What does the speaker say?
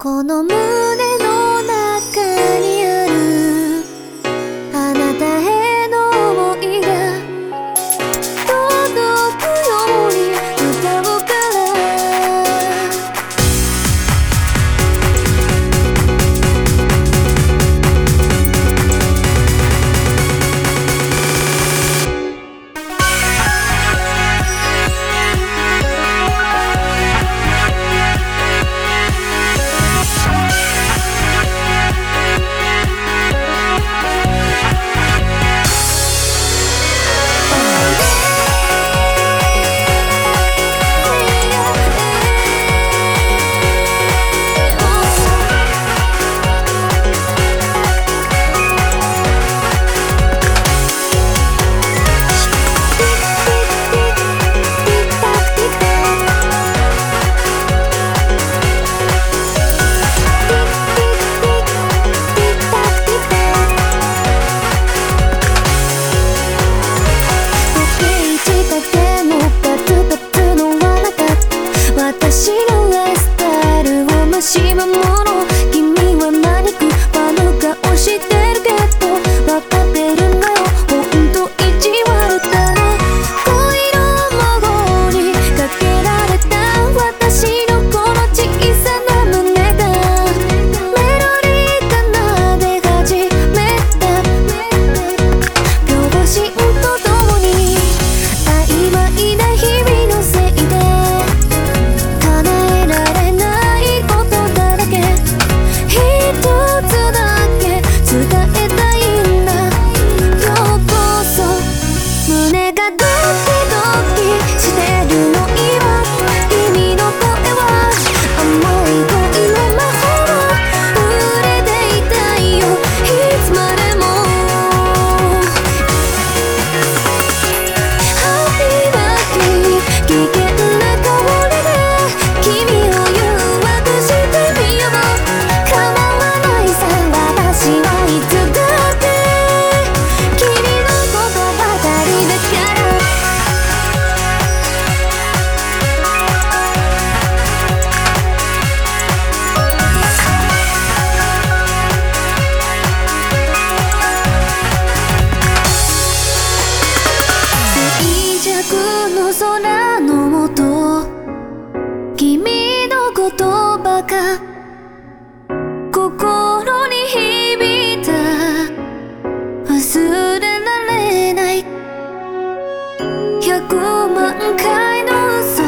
この胸 the moon. の空の君の言葉が心に響いた。忘れられない。100万回の嘘。